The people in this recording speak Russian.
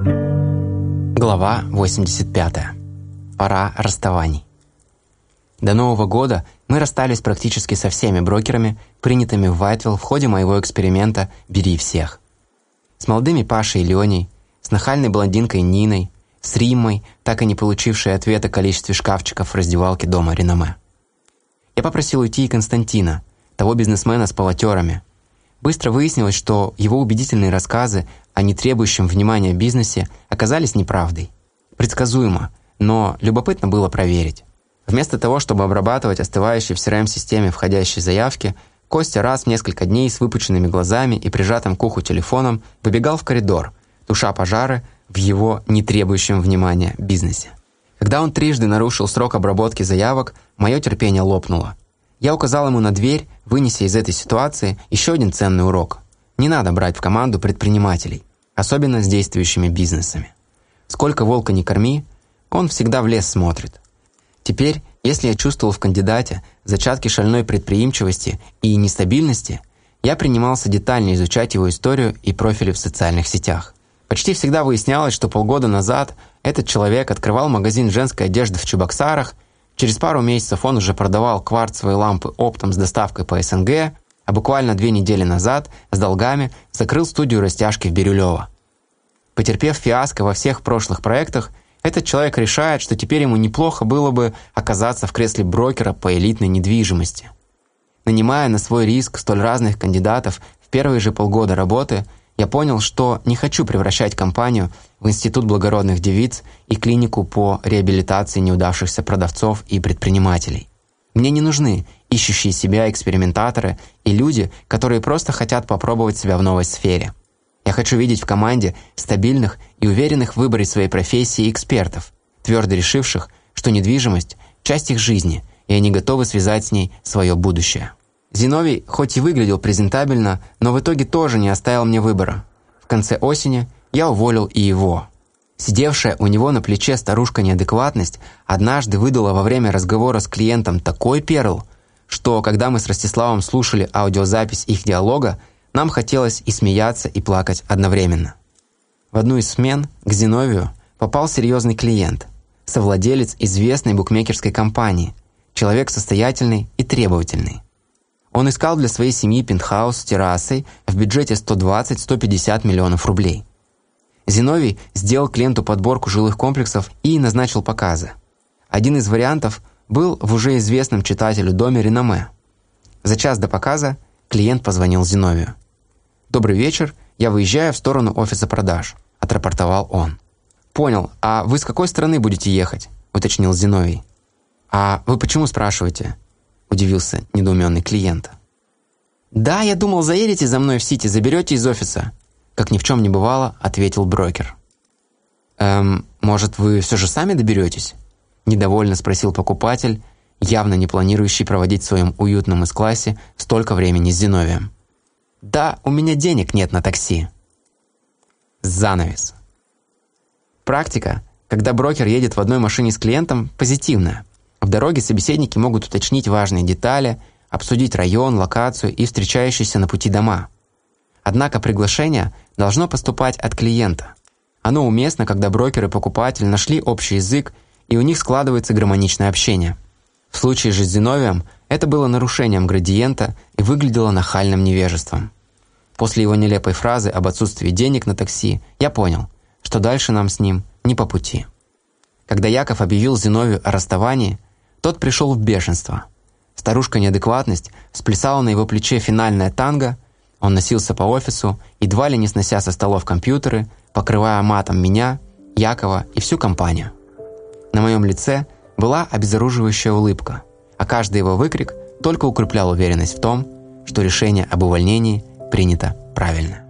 Глава 85. Пора расставаний. До Нового года мы расстались практически со всеми брокерами, принятыми в Вайтвилл в ходе моего эксперимента «Бери всех». С молодыми Пашей и Леней, с нахальной блондинкой Ниной, с Риммой, так и не получившей ответа о количестве шкафчиков в раздевалке дома Реноме. Я попросил уйти и Константина, того бизнесмена с полотерами. Быстро выяснилось, что его убедительные рассказы о нетребующем внимания бизнесе оказались неправдой. Предсказуемо, но любопытно было проверить. Вместо того, чтобы обрабатывать остывающие в CRM-системе входящие заявки, Костя раз в несколько дней с выпученными глазами и прижатым к уху телефоном выбегал в коридор, туша пожары в его не требующем внимания бизнесе. Когда он трижды нарушил срок обработки заявок, мое терпение лопнуло. Я указал ему на дверь, вынеся из этой ситуации еще один ценный урок. Не надо брать в команду предпринимателей, особенно с действующими бизнесами. Сколько волка не корми, он всегда в лес смотрит. Теперь, если я чувствовал в кандидате зачатки шальной предприимчивости и нестабильности, я принимался детально изучать его историю и профили в социальных сетях. Почти всегда выяснялось, что полгода назад этот человек открывал магазин женской одежды в Чебоксарах, через пару месяцев он уже продавал кварцевые лампы оптом с доставкой по СНГ, а буквально две недели назад с долгами закрыл студию растяжки в Бирюлево. Потерпев фиаско во всех прошлых проектах, этот человек решает, что теперь ему неплохо было бы оказаться в кресле брокера по элитной недвижимости. Нанимая на свой риск столь разных кандидатов в первые же полгода работы, я понял, что не хочу превращать компанию в институт благородных девиц и клинику по реабилитации неудавшихся продавцов и предпринимателей. Мне не нужны ищущие себя экспериментаторы и люди, которые просто хотят попробовать себя в новой сфере. Я хочу видеть в команде стабильных и уверенных в выборе своей профессии экспертов, твердо решивших, что недвижимость – часть их жизни, и они готовы связать с ней свое будущее. Зиновий хоть и выглядел презентабельно, но в итоге тоже не оставил мне выбора. В конце осени я уволил и его. Сидевшая у него на плече старушка-неадекватность однажды выдала во время разговора с клиентом такой перл, что, когда мы с Ростиславом слушали аудиозапись их диалога, нам хотелось и смеяться, и плакать одновременно. В одну из смен к Зиновию попал серьезный клиент, совладелец известной букмекерской компании, человек состоятельный и требовательный. Он искал для своей семьи пентхаус с террасой в бюджете 120-150 миллионов рублей. Зиновий сделал клиенту подборку жилых комплексов и назначил показы. Один из вариантов был в уже известном читателю доме «Реноме». За час до показа клиент позвонил Зиновию. «Добрый вечер, я выезжаю в сторону офиса продаж», – отрапортовал он. «Понял, а вы с какой стороны будете ехать?» – уточнил Зиновий. «А вы почему спрашиваете?» – удивился недоуменный клиент. «Да, я думал, заедете за мной в Сити, заберете из офиса», – как ни в чем не бывало, ответил брокер. «Эм, может, вы все же сами доберетесь?» – недовольно спросил покупатель, явно не планирующий проводить в своем уютном из-классе столько времени с Зиновием. «Да, у меня денег нет на такси». Занавес. Практика, когда брокер едет в одной машине с клиентом, позитивная. В дороге собеседники могут уточнить важные детали, обсудить район, локацию и встречающиеся на пути дома. Однако приглашение должно поступать от клиента. Оно уместно, когда брокер и покупатель нашли общий язык, и у них складывается гармоничное общение. В случае же с Зиновием это было нарушением градиента и выглядело нахальным невежеством. После его нелепой фразы об отсутствии денег на такси я понял, что дальше нам с ним не по пути. Когда Яков объявил Зиновию о расставании, тот пришел в бешенство. Старушка-неадекватность сплясала на его плече финальное танго, он носился по офису, едва ли не снося со столов компьютеры, покрывая матом меня, Якова и всю компанию. На моем лице была обезоруживающая улыбка, а каждый его выкрик только укреплял уверенность в том, что решение об увольнении принято правильно.